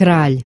краль.